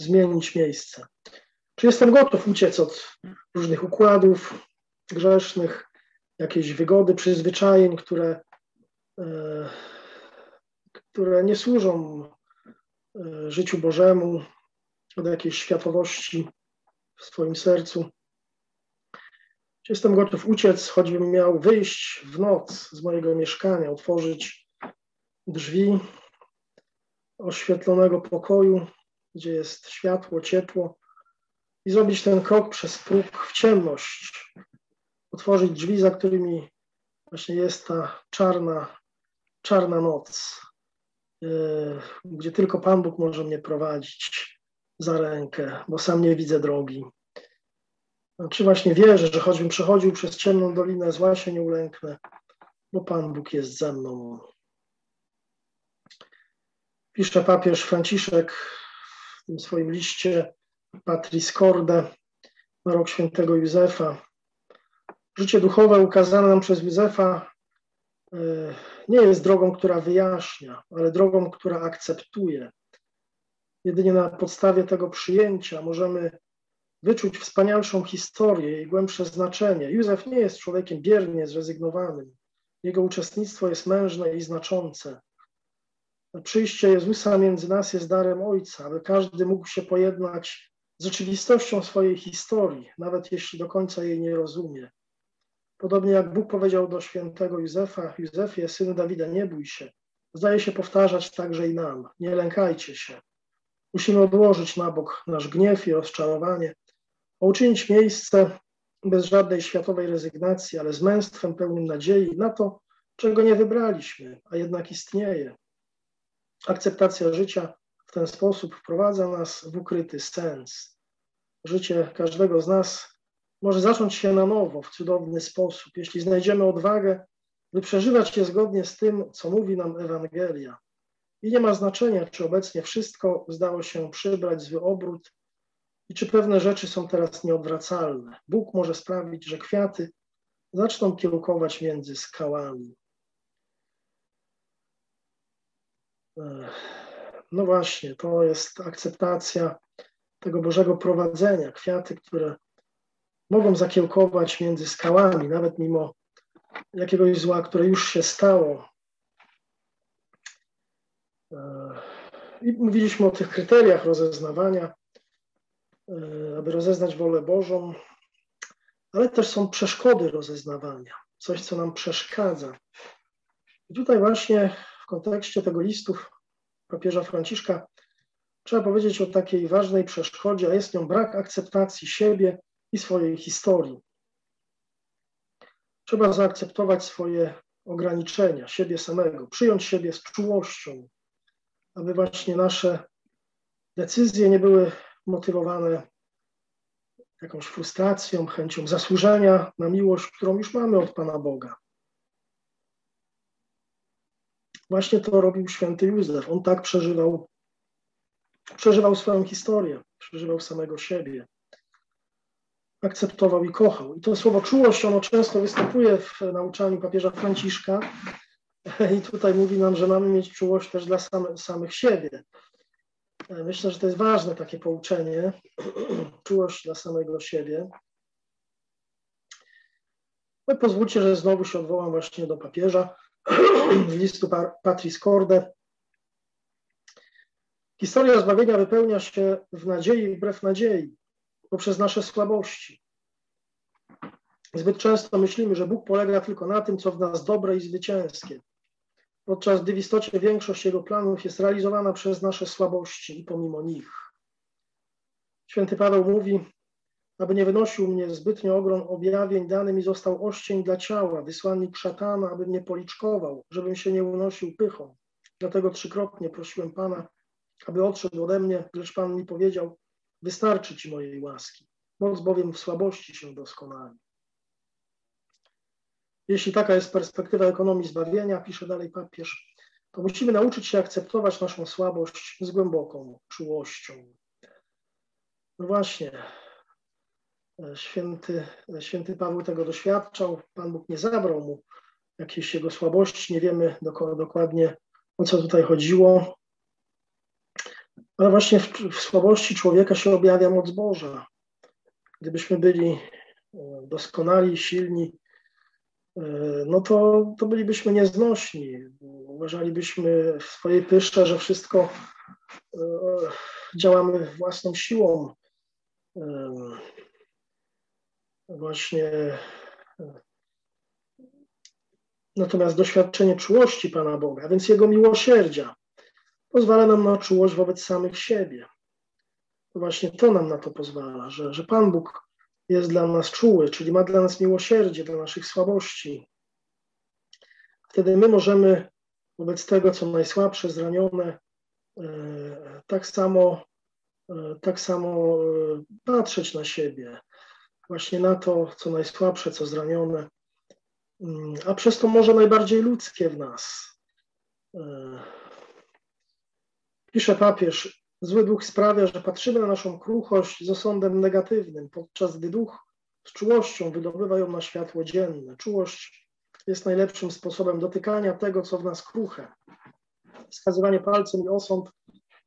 zmienić miejsce. Czy jestem gotów uciec od różnych układów grzesznych, jakiejś wygody, przyzwyczajeń, które, e, które nie służą e, życiu Bożemu, od jakiejś światowości w swoim sercu. Jestem gotów uciec, choćbym miał wyjść w noc z mojego mieszkania, otworzyć drzwi oświetlonego pokoju, gdzie jest światło, ciepło i zrobić ten krok przez próg w ciemność, otworzyć drzwi, za którymi właśnie jest ta czarna, czarna noc, yy, gdzie tylko Pan Bóg może mnie prowadzić za rękę, bo sam nie widzę drogi. Czy właśnie wierzę, że choćbym przechodził przez ciemną dolinę, zła się nie ulęknę, bo Pan Bóg jest ze mną. Pisze papież Franciszek w tym swoim liście Patris Corde na rok świętego Józefa. Życie duchowe ukazane nam przez Józefa e, nie jest drogą, która wyjaśnia, ale drogą, która akceptuje. Jedynie na podstawie tego przyjęcia możemy wyczuć wspanialszą historię i głębsze znaczenie. Józef nie jest człowiekiem biernie zrezygnowanym. Jego uczestnictwo jest mężne i znaczące. Przyjście Jezusa między nas jest darem Ojca, aby każdy mógł się pojednać z rzeczywistością swojej historii, nawet jeśli do końca jej nie rozumie. Podobnie jak Bóg powiedział do świętego Józefa, Józefie, synu Dawida, nie bój się. Zdaje się powtarzać także i nam, nie lękajcie się. Musimy odłożyć na bok nasz gniew i rozczarowanie, uczynić miejsce bez żadnej światowej rezygnacji, ale z męstwem pełnym nadziei na to, czego nie wybraliśmy, a jednak istnieje. Akceptacja życia w ten sposób wprowadza nas w ukryty sens. Życie każdego z nas może zacząć się na nowo, w cudowny sposób, jeśli znajdziemy odwagę, by przeżywać je zgodnie z tym, co mówi nam Ewangelia. I nie ma znaczenia, czy obecnie wszystko zdało się przybrać zły obrót, i czy pewne rzeczy są teraz nieodwracalne. Bóg może sprawić, że kwiaty zaczną kiełkować między skałami. No właśnie, to jest akceptacja tego Bożego prowadzenia. Kwiaty, które mogą zakiełkować między skałami, nawet mimo jakiegoś zła, które już się stało. I mówiliśmy o tych kryteriach rozeznawania. E, aby rozeznać wolę Bożą, ale też są przeszkody rozeznawania, coś, co nam przeszkadza. I tutaj właśnie w kontekście tego listów papieża Franciszka trzeba powiedzieć o takiej ważnej przeszkodzie, a jest nią brak akceptacji siebie i swojej historii. Trzeba zaakceptować swoje ograniczenia, siebie samego, przyjąć siebie z czułością, aby właśnie nasze decyzje nie były motywowane jakąś frustracją, chęcią zasłużenia na miłość, którą już mamy od Pana Boga. Właśnie to robił święty Józef. On tak przeżywał, przeżywał swoją historię, przeżywał samego siebie. Akceptował i kochał. I to słowo czułość, ono często występuje w nauczaniu papieża Franciszka. I tutaj mówi nam, że mamy mieć czułość też dla same, samych siebie. Myślę, że to jest ważne takie pouczenie, czułość dla samego siebie. No pozwólcie, że znowu się odwołam właśnie do papieża z listu Patris Corde. Historia zbawienia wypełnia się w nadziei wbrew nadziei. poprzez nasze słabości. Zbyt często myślimy, że Bóg polega tylko na tym, co w nas dobre i zwycięskie, podczas gdy w istocie większość Jego planów jest realizowana przez nasze słabości i pomimo nich. Święty Paweł mówi, aby nie wynosił mnie zbytnio ogrom objawień, dany mi został oścień dla ciała, wysłannik szatana, aby mnie policzkował, żebym się nie unosił pychą. Dlatego trzykrotnie prosiłem Pana, aby odszedł ode mnie, lecz Pan mi powiedział, wystarczy Ci mojej łaski. Moc bowiem w słabości się doskonali. Jeśli taka jest perspektywa ekonomii zbawienia, pisze dalej papież, to musimy nauczyć się akceptować naszą słabość z głęboką czułością. No właśnie, święty, święty Paweł tego doświadczał. Pan Bóg nie zabrał mu jakiejś jego słabości. Nie wiemy dokładnie, o co tutaj chodziło. Ale właśnie w, w słabości człowieka się objawia moc Boża. Gdybyśmy byli e, doskonali, silni, e, no to, to bylibyśmy nieznośni. Uważalibyśmy w swojej pysze, że wszystko e, działamy własną siłą. Właśnie natomiast doświadczenie czułości Pana Boga, więc Jego miłosierdzia, pozwala nam na czułość wobec samych siebie. To właśnie to nam na to pozwala, że, że Pan Bóg jest dla nas czuły, czyli ma dla nas miłosierdzie, dla naszych słabości. Wtedy my możemy wobec tego, co najsłabsze, zranione, e, tak samo, e, tak samo e, patrzeć na siebie, właśnie na to, co najsłabsze, co zranione, mm, a przez to może najbardziej ludzkie w nas. Pisze papież, zły duch sprawia, że patrzymy na naszą kruchość z osądem negatywnym, podczas gdy duch z czułością wydobywa ją na światło dzienne. Czułość jest najlepszym sposobem dotykania tego, co w nas kruche. Wskazywanie palcem i osąd,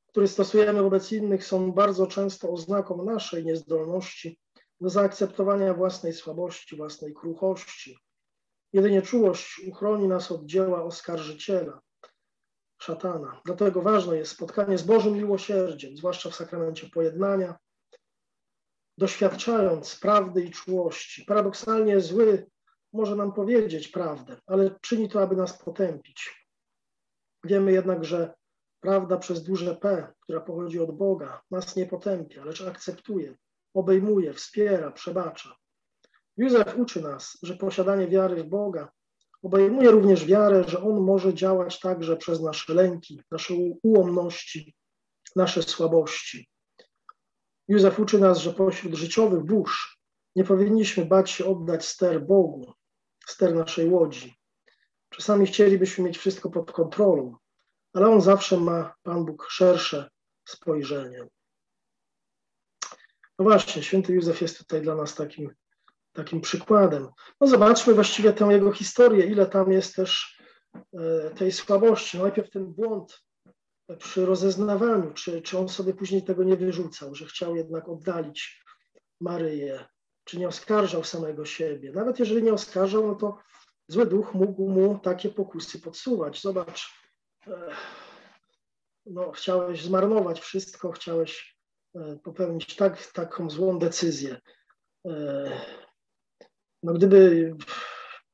który stosujemy wobec innych, są bardzo często oznaką naszej niezdolności do zaakceptowania własnej słabości, własnej kruchości. Jedynie czułość uchroni nas od dzieła oskarżyciela, szatana. Dlatego ważne jest spotkanie z Bożym miłosierdziem, zwłaszcza w sakramencie pojednania, doświadczając prawdy i czułości. Paradoksalnie zły może nam powiedzieć prawdę, ale czyni to, aby nas potępić. Wiemy jednak, że prawda przez duże P, która pochodzi od Boga, nas nie potępia, lecz akceptuje, obejmuje, wspiera, przebacza. Józef uczy nas, że posiadanie wiary w Boga Obejmuje również wiarę, że On może działać także przez nasze lęki, nasze ułomności, nasze słabości. Józef uczy nas, że pośród życiowych burz nie powinniśmy bać się oddać ster Bogu, ster naszej łodzi. Czasami chcielibyśmy mieć wszystko pod kontrolą, ale On zawsze ma, Pan Bóg, szersze spojrzenie. No właśnie, święty Józef jest tutaj dla nas takim takim przykładem. No zobaczmy właściwie tę jego historię, ile tam jest też e, tej słabości. Najpierw ten błąd przy rozeznawaniu, czy, czy on sobie później tego nie wyrzucał, że chciał jednak oddalić Maryję, czy nie oskarżał samego siebie. Nawet jeżeli nie oskarżał, no to zły duch mógł mu takie pokusy podsuwać. Zobacz, e, no, chciałeś zmarnować wszystko, chciałeś e, popełnić tak, taką złą decyzję no gdyby,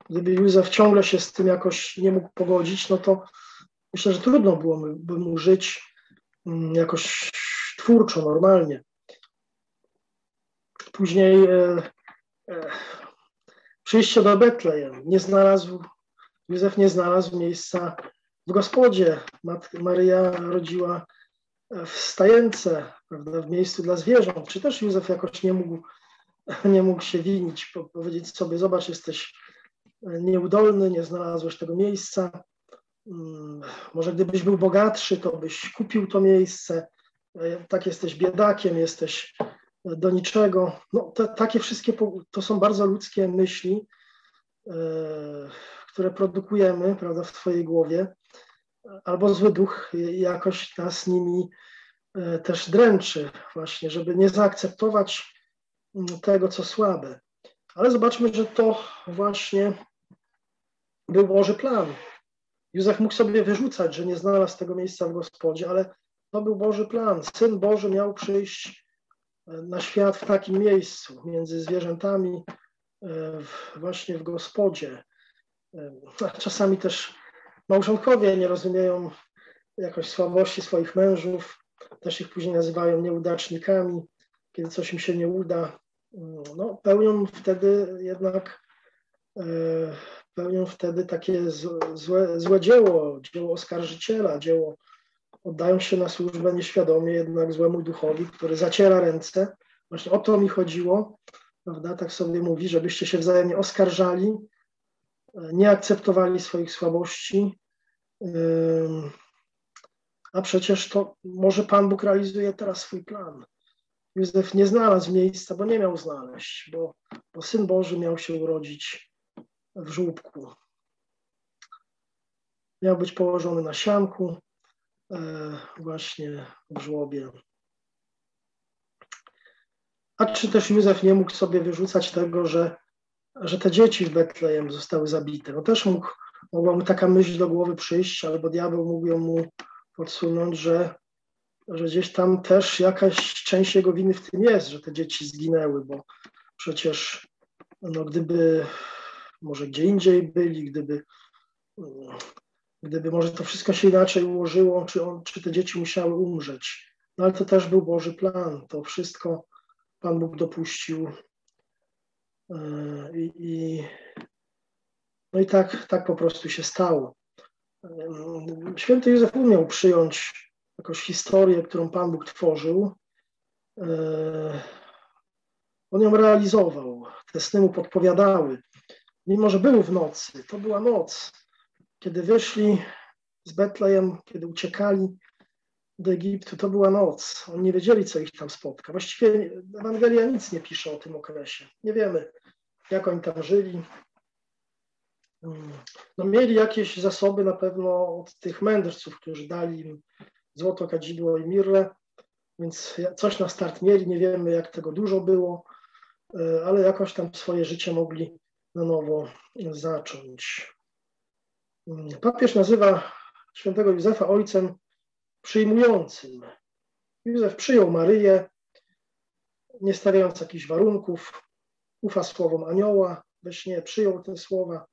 gdyby Józef ciągle się z tym jakoś nie mógł pogodzić, no to myślę, że trudno byłoby mu żyć mm, jakoś twórczo, normalnie. Później e, e, przyjście do Betlejem. Nie znalazł, Józef nie znalazł miejsca w gospodzie. Matka Maryja rodziła w stajence, prawda, w miejscu dla zwierząt. Czy też Józef jakoś nie mógł nie mógł się winić, powiedzieć sobie, zobacz, jesteś nieudolny, nie znalazłeś tego miejsca. Mm, może gdybyś był bogatszy, to byś kupił to miejsce. Tak jesteś biedakiem, jesteś do niczego. No, takie wszystkie to są bardzo ludzkie myśli, e, które produkujemy prawda, w swojej głowie, albo zły duch jakoś nas nimi e, też dręczy, właśnie, żeby nie zaakceptować tego, co słabe. Ale zobaczmy, że to właśnie był Boży plan. Józef mógł sobie wyrzucać, że nie znalazł tego miejsca w gospodzie, ale to był Boży plan. Syn Boży miał przyjść na świat w takim miejscu, między zwierzętami, właśnie w gospodzie. Czasami też małżonkowie nie rozumieją jakoś słabości swoich mężów, też ich później nazywają nieudacznikami, kiedy coś im się nie uda. No, pełnią wtedy jednak pełnią wtedy takie złe, złe dzieło, dzieło oskarżyciela, dzieło oddają się na służbę nieświadomie jednak złemu duchowi, który zaciera ręce. Właśnie o to mi chodziło, prawda? Tak sobie mówi, żebyście się wzajemnie oskarżali, nie akceptowali swoich słabości. A przecież to może Pan Bóg realizuje teraz swój plan. Józef nie znalazł miejsca, bo nie miał znaleźć, bo, bo Syn Boży miał się urodzić w żłóbku. Miał być położony na sianku, e, właśnie w żłobie. A czy też Józef nie mógł sobie wyrzucać tego, że, że te dzieci w Betlejem zostały zabite? No też mógł, mogła mu taka myśl do głowy przyjść, albo diabeł mógł ją mu podsunąć, że, że gdzieś tam też jakaś część jego winy w tym jest, że te dzieci zginęły, bo przecież no, gdyby może gdzie indziej byli, gdyby, gdyby może to wszystko się inaczej ułożyło, czy, on, czy te dzieci musiały umrzeć. No ale to też był Boży plan. To wszystko Pan Bóg dopuścił. E, I, i no i tak, tak po prostu się stało. E, święty Józef umiał przyjąć jakąś historię, którą Pan Bóg tworzył. E, on ją realizował. Te sny mu podpowiadały mimo że był w nocy, to była noc, kiedy wyszli z Betlejem, kiedy uciekali do Egiptu, to była noc. Oni nie wiedzieli, co ich tam spotka. Właściwie Ewangelia nic nie pisze o tym okresie. Nie wiemy, jak oni tam żyli. No, mieli jakieś zasoby na pewno od tych mędrców, którzy dali im złoto, kadzidło i mirrę, więc coś na start mieli. Nie wiemy, jak tego dużo było, e, ale jakoś tam swoje życie mogli na nowo zacząć. Papież nazywa świętego Józefa ojcem przyjmującym. Józef przyjął Maryję, nie stawiając jakichś warunków, ufa słowom anioła, we śnie przyjął te słowa.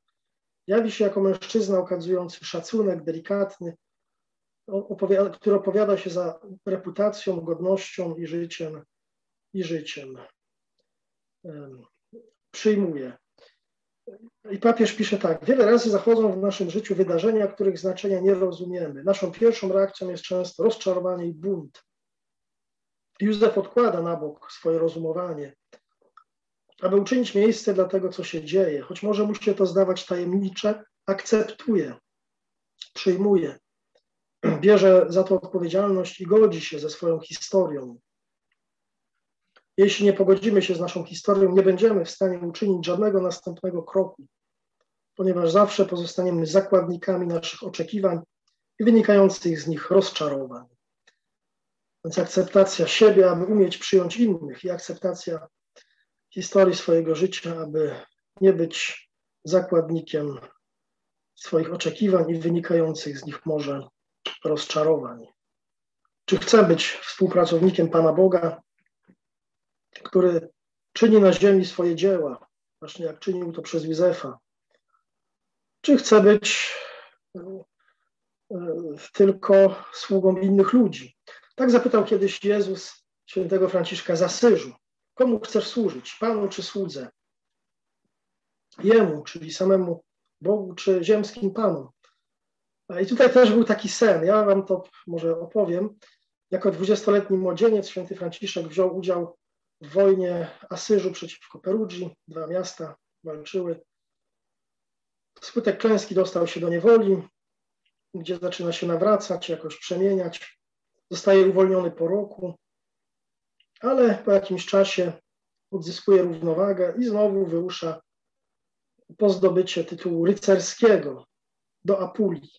Jawi się jako mężczyzna okazujący szacunek delikatny, opowiada, który opowiada się za reputacją, godnością i życiem. I życiem. Przyjmuje. I papież pisze tak, wiele razy zachodzą w naszym życiu wydarzenia, których znaczenia nie rozumiemy. Naszą pierwszą reakcją jest często rozczarowanie i bunt. Józef odkłada na bok swoje rozumowanie, aby uczynić miejsce dla tego, co się dzieje. Choć może mu się to zdawać tajemnicze, akceptuje, przyjmuje, bierze za to odpowiedzialność i godzi się ze swoją historią. Jeśli nie pogodzimy się z naszą historią, nie będziemy w stanie uczynić żadnego następnego kroku, ponieważ zawsze pozostaniemy zakładnikami naszych oczekiwań i wynikających z nich rozczarowań. Więc akceptacja siebie, aby umieć przyjąć innych, i akceptacja historii swojego życia, aby nie być zakładnikiem swoich oczekiwań i wynikających z nich może rozczarowań. Czy chcę być współpracownikiem Pana Boga, który czyni na ziemi swoje dzieła, właśnie jak czynił to przez Józefa. Czy chce być e, tylko sługą innych ludzi? Tak zapytał kiedyś Jezus świętego Franciszka z Asyżu. Komu chcesz służyć? Panu czy słudze? Jemu, czyli samemu Bogu, czy ziemskim Panom? I tutaj też był taki sen. Ja wam to może opowiem. Jako dwudziestoletni młodzieniec święty Franciszek wziął udział w wojnie Asyżu przeciwko Perugii. Dwa miasta walczyły. Skutek klęski dostał się do niewoli, gdzie zaczyna się nawracać, jakoś przemieniać. Zostaje uwolniony po roku, ale po jakimś czasie odzyskuje równowagę i znowu wyrusza po zdobycie tytułu rycerskiego do Apulii.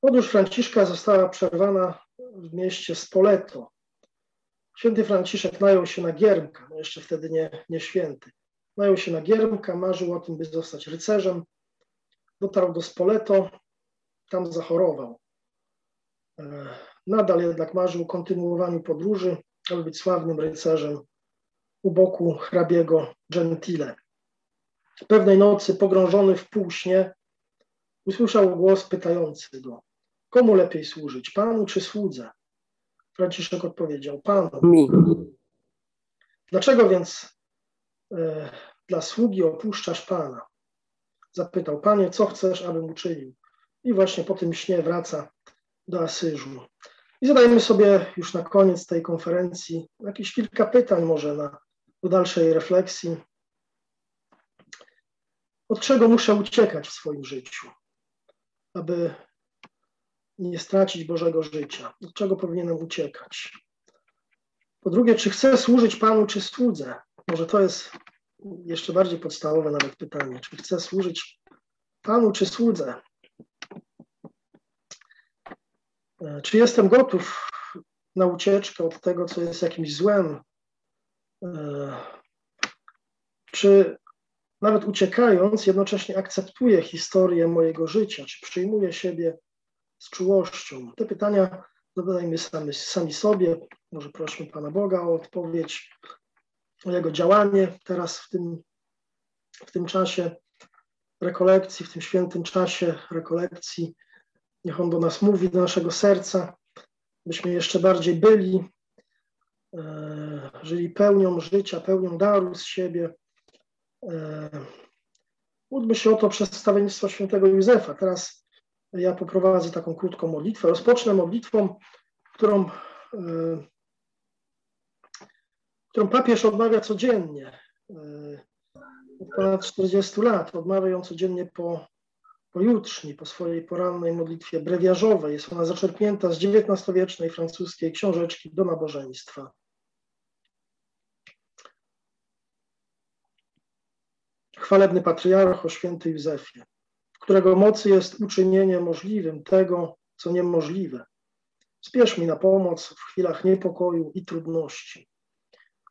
Podróż Franciszka została przerwana w mieście Spoleto, Święty Franciszek najął się na giermka, no jeszcze wtedy nie, nie święty. Najął się na giermka, marzył o tym, by zostać rycerzem. Dotarł do Spoleto, tam zachorował. E, nadal jednak marzył o kontynuowaniu podróży, aby być sławnym rycerzem u boku hrabiego Gentile. Pewnej nocy, pogrążony w półśnie, usłyszał głos pytający go, komu lepiej służyć, panu czy słudze? Franciszek odpowiedział, panu. Mi. Dlaczego więc e, dla sługi opuszczasz pana? Zapytał, panie, co chcesz, abym uczynił? I właśnie po tym śnie wraca do Asyżu. I zadajmy sobie już na koniec tej konferencji jakieś kilka pytań może na, do dalszej refleksji. Od czego muszę uciekać w swoim życiu, aby nie stracić Bożego życia? Od czego powinienem uciekać? Po drugie, czy chcę służyć Panu, czy słudzę? Może to jest jeszcze bardziej podstawowe nawet pytanie. Czy chcę służyć Panu, czy słudzę? E, czy jestem gotów na ucieczkę od tego, co jest jakimś złem? E, czy nawet uciekając, jednocześnie akceptuję historię mojego życia? Czy przyjmuję siebie z czułością? Te pytania zadajmy sami, sami sobie. Może prośmy Pana Boga o odpowiedź, o Jego działanie teraz w tym, w tym czasie rekolekcji, w tym świętym czasie rekolekcji Niech On do nas mówi, do naszego serca, byśmy jeszcze bardziej byli, e, żyli pełnią życia, pełnią daru z siebie. E, módlmy się o to przez wstawiennictwo świętego Józefa. Teraz ja poprowadzę taką krótką modlitwę. Rozpocznę modlitwą, którą, e, którą papież odmawia codziennie. Od ponad 40 lat odmawia ją codziennie po pojutrzni, po swojej porannej modlitwie brewiarzowej. Jest ona zaczerpnięta z XIX-wiecznej francuskiej książeczki do nabożeństwa. Chwalebny patriarcho święty Józefie, którego mocy jest uczynienie możliwym tego, co niemożliwe. Spiesz mi na pomoc w chwilach niepokoju i trudności.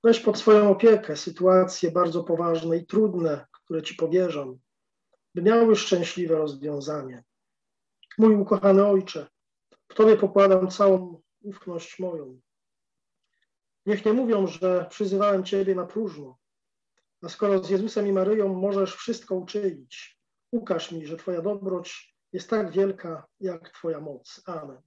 Weź pod swoją opiekę sytuacje bardzo poważne i trudne, które Ci powierzam, by miały szczęśliwe rozwiązanie. Mój ukochany Ojcze, w Tobie pokładam całą ufność moją. Niech nie mówią, że przyzywałem Ciebie na próżno, a skoro z Jezusem i Maryją możesz wszystko uczynić, ukaż mi, że Twoja dobroć jest tak wielka, jak Twoja moc. Amen.